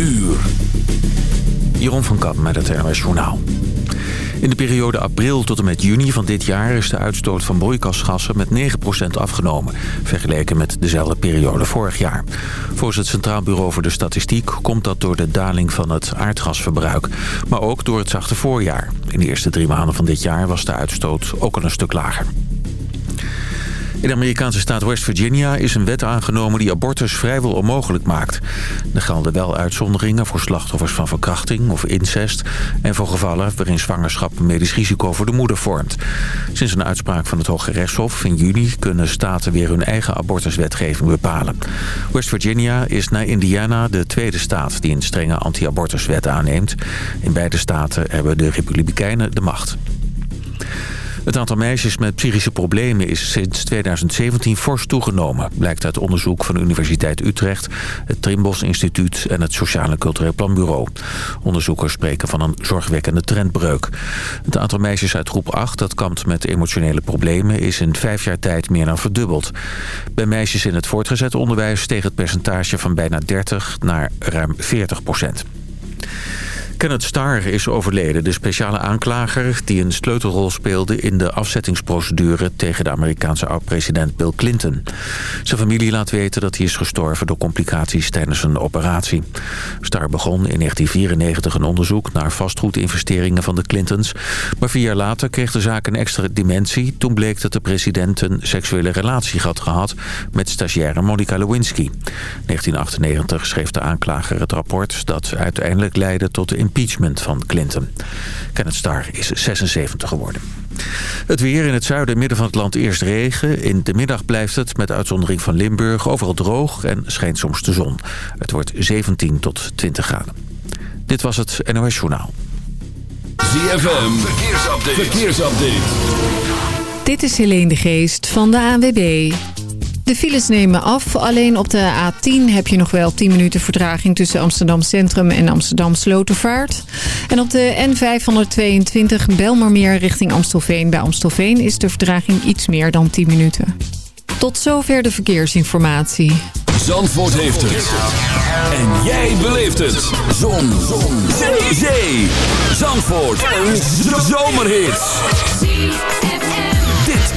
uur. Jeroen van Kamp met het NOS Journaal. In de periode april tot en met juni van dit jaar is de uitstoot van broeikasgassen met 9% afgenomen, vergeleken met dezelfde periode vorig jaar. Volgens het Centraal Bureau voor de Statistiek komt dat door de daling van het aardgasverbruik, maar ook door het zachte voorjaar. In de eerste drie maanden van dit jaar was de uitstoot ook al een stuk lager. In de Amerikaanse staat West Virginia is een wet aangenomen die abortus vrijwel onmogelijk maakt. Er gelden wel uitzonderingen voor slachtoffers van verkrachting of incest... en voor gevallen waarin zwangerschap een medisch risico voor de moeder vormt. Sinds een uitspraak van het Hoge Rechtshof in juni kunnen staten weer hun eigen abortuswetgeving bepalen. West Virginia is na Indiana de tweede staat die een strenge anti-abortuswet aanneemt. In beide staten hebben de republikeinen de macht. Het aantal meisjes met psychische problemen is sinds 2017 fors toegenomen. Blijkt uit onderzoek van de Universiteit Utrecht, het Trimbos Instituut en het Sociaal en Cultureel Planbureau. Onderzoekers spreken van een zorgwekkende trendbreuk. Het aantal meisjes uit groep 8 dat kampt met emotionele problemen is in vijf jaar tijd meer dan verdubbeld. Bij meisjes in het voortgezet onderwijs steeg het percentage van bijna 30 naar ruim 40 procent. Kenneth Starr is overleden, de speciale aanklager die een sleutelrol speelde in de afzettingsprocedure tegen de Amerikaanse oud-president Bill Clinton. Zijn familie laat weten dat hij is gestorven door complicaties tijdens een operatie. Starr begon in 1994 een onderzoek naar vastgoedinvesteringen van de Clintons, maar vier jaar later kreeg de zaak een extra dimensie. Toen bleek dat de president een seksuele relatie had gehad met stagiaire Monica Lewinsky. In 1998 schreef de aanklager het rapport dat uiteindelijk leidde tot de impeachment van Clinton. Kenneth Starr is 76 geworden. Het weer in het zuiden en midden van het land eerst regen. In de middag blijft het, met uitzondering van Limburg, overal droog en schijnt soms de zon. Het wordt 17 tot 20 graden. Dit was het NOS Journaal. ZFM, verkeersupdate. verkeersupdate. Dit is Helene de Geest van de ANWB. De files nemen af. Alleen op de A10 heb je nog wel 10 minuten vertraging tussen Amsterdam Centrum en Amsterdam Slotervaart. En op de N522 Belmermeer richting Amstelveen. Bij Amstelveen is de vertraging iets meer dan 10 minuten. Tot zover de verkeersinformatie. Zandvoort heeft het. En jij beleeft het. Zon. Zon. Zandvoort. Een zomerhit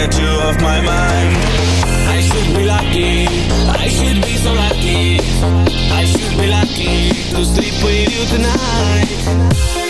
get you off my mind. I should be lucky, I should be so lucky. I should be lucky to sleep with you tonight.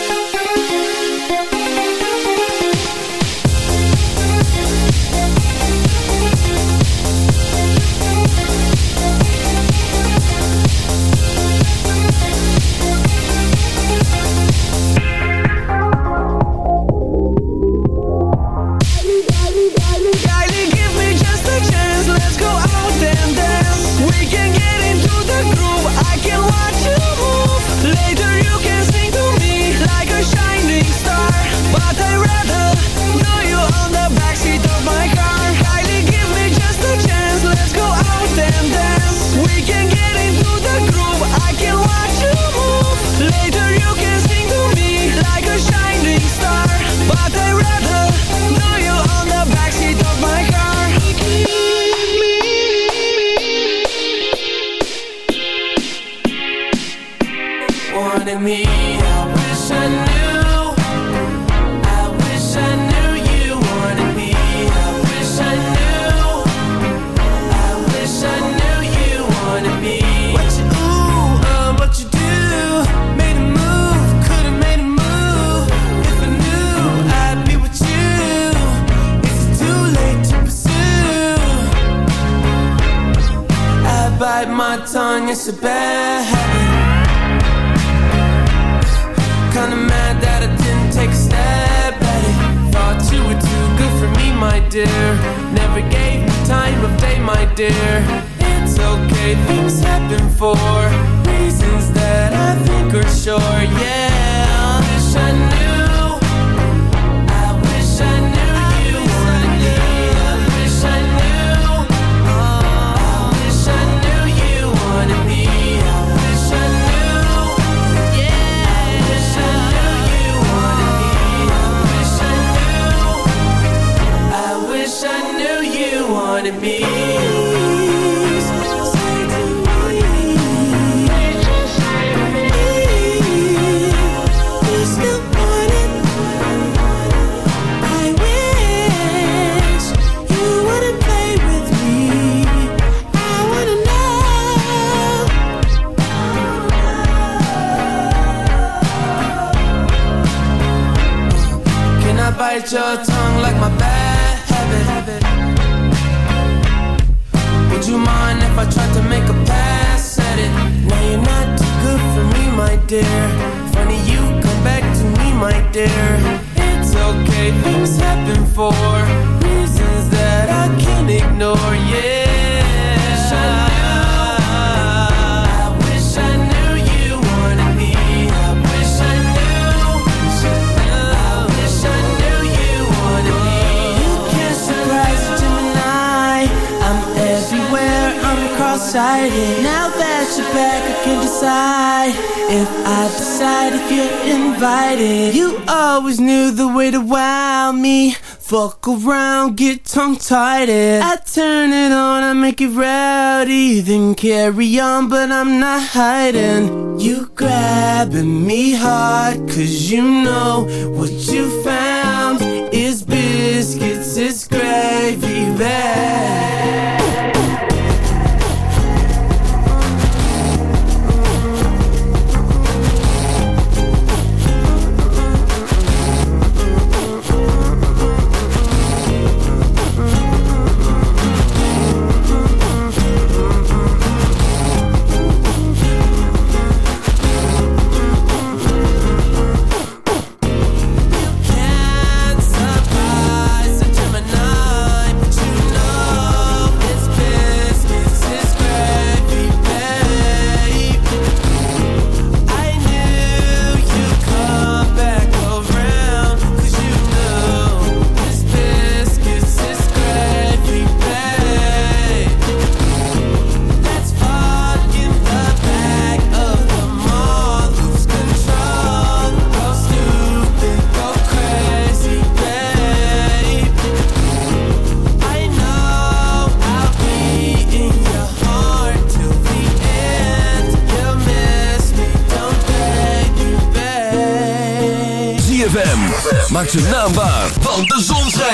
sure, yeah. I turn it on, I make it rowdy Then carry on, but I'm not hiding. You grabbing me hard Cause you know what you found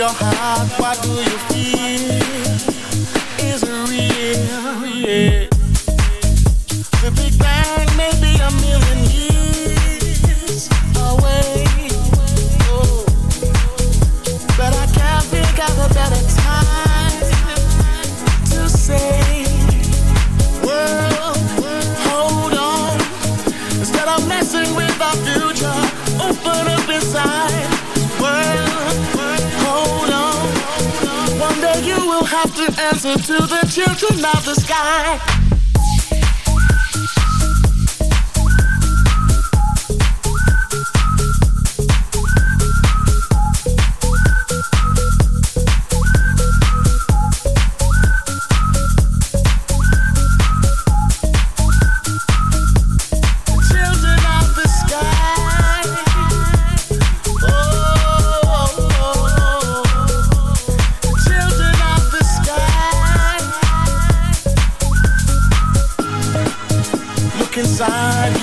your heart, what do you feel? Listen to the children of the sky.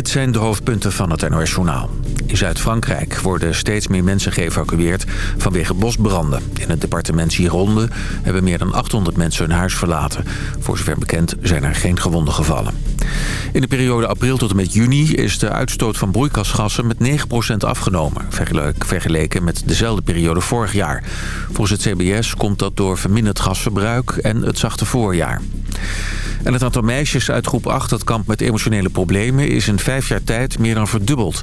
Dit zijn de hoofdpunten van het NOS Journaal. In Zuid-Frankrijk worden steeds meer mensen geëvacueerd vanwege bosbranden. In het departement Gironde hebben meer dan 800 mensen hun huis verlaten. Voor zover bekend zijn er geen gewonden gevallen. In de periode april tot en met juni is de uitstoot van broeikasgassen met 9% afgenomen. Vergeleken met dezelfde periode vorig jaar. Volgens het CBS komt dat door verminderd gasverbruik en het zachte voorjaar. En het aantal meisjes uit groep 8 dat kampt met emotionele problemen... is in vijf jaar tijd meer dan verdubbeld.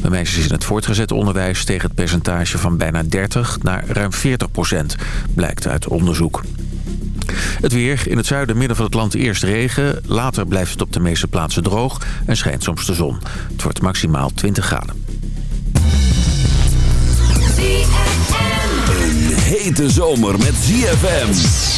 Bij meisjes in het voortgezet onderwijs steeg het percentage van bijna 30 naar ruim 40 procent, blijkt uit onderzoek. Het weer. In het zuiden midden van het land eerst regen. Later blijft het op de meeste plaatsen droog en schijnt soms de zon. Het wordt maximaal 20 graden. Een hete zomer met ZFM.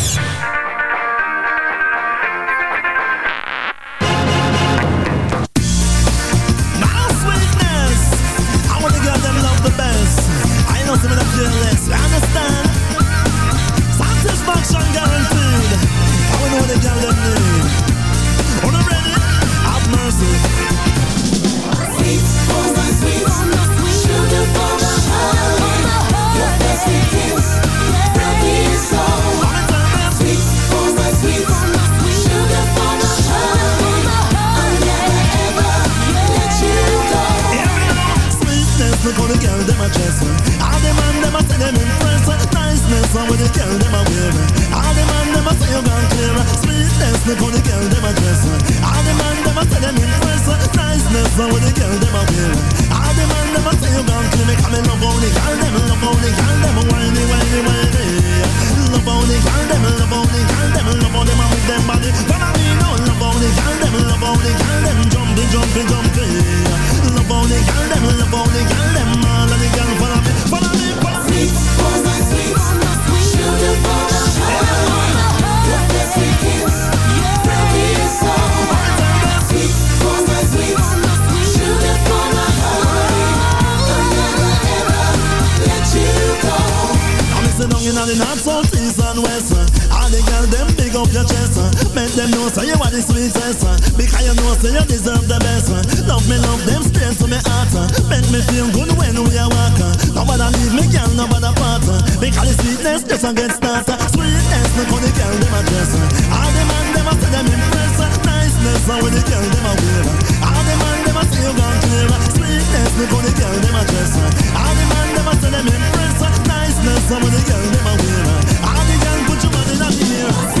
Make me feel good when we are walking. Nobody leave me, girl, nobody part. Because the sweetness just a get started. Sweetness, how the girl them a dress. All the man them a say them impress. Niceness, how the girl them a wear. All the man them a say you gone clear. Sweetness, how the girl them a dress. All the man them a say them impress. Niceness, how the girl them a wear. All the girl put your body in the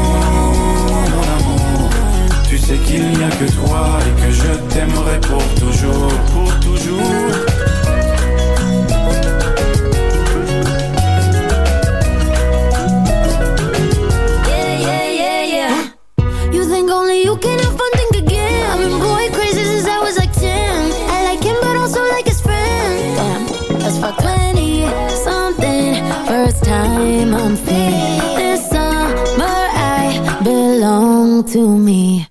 qu'il n'y You think only you can have fun, think again. I've been boy crazy since I was like 10. I like him, but also like his friends. Damn, that's for 20 something. First time I'm feeling. This summer I belong to me.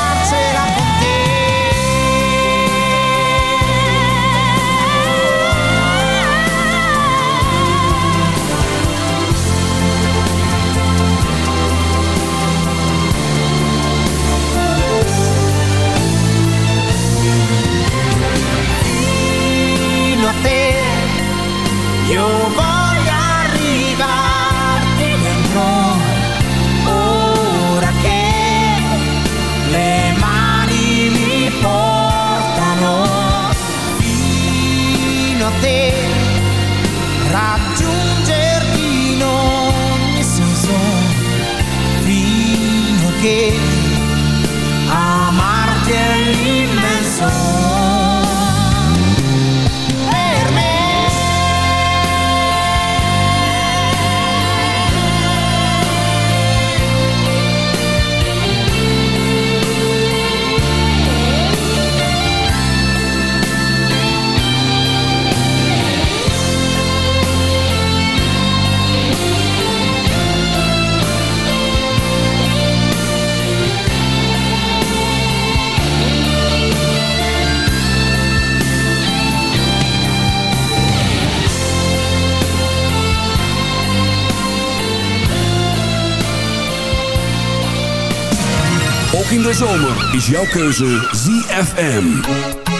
is jouw keuze ZFM.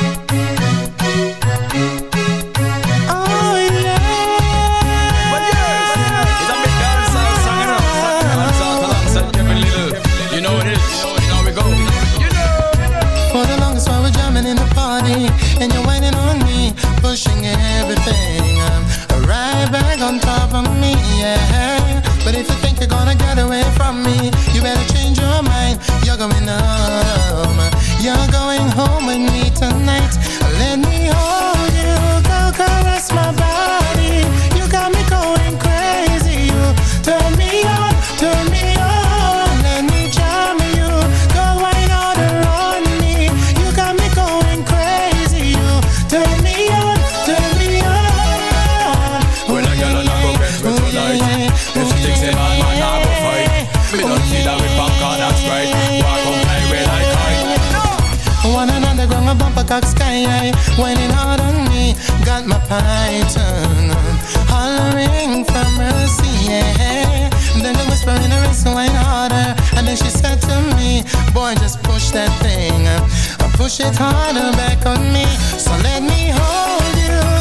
I turn on, hollering for mercy, yeah. Then the whisper in her ear so I harder, and then she said to me, "Boy, just push that thing, push it harder back on me. So let me hold you."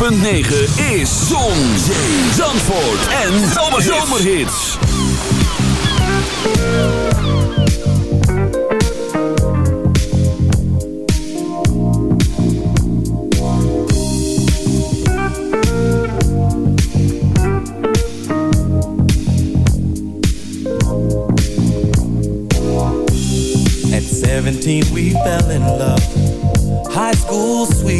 106.9 is Zon, Zee, Zandvoort en Zomerhits. At 17 we fell in love. High school sweet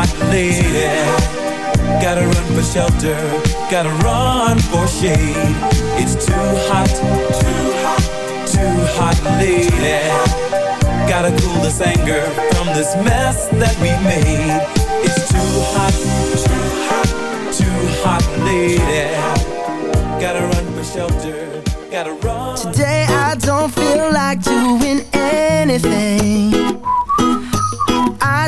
hot lady Gotta run for shelter Gotta run for shade. It's too hot Too hot Too hot lady. Gotta cool this anger From this mess that we made. It's too hot Too hot Too hot lady. Gotta run for shelter Gotta run. Today I don't feel like doing anything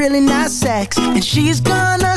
really not sex, and she's gonna.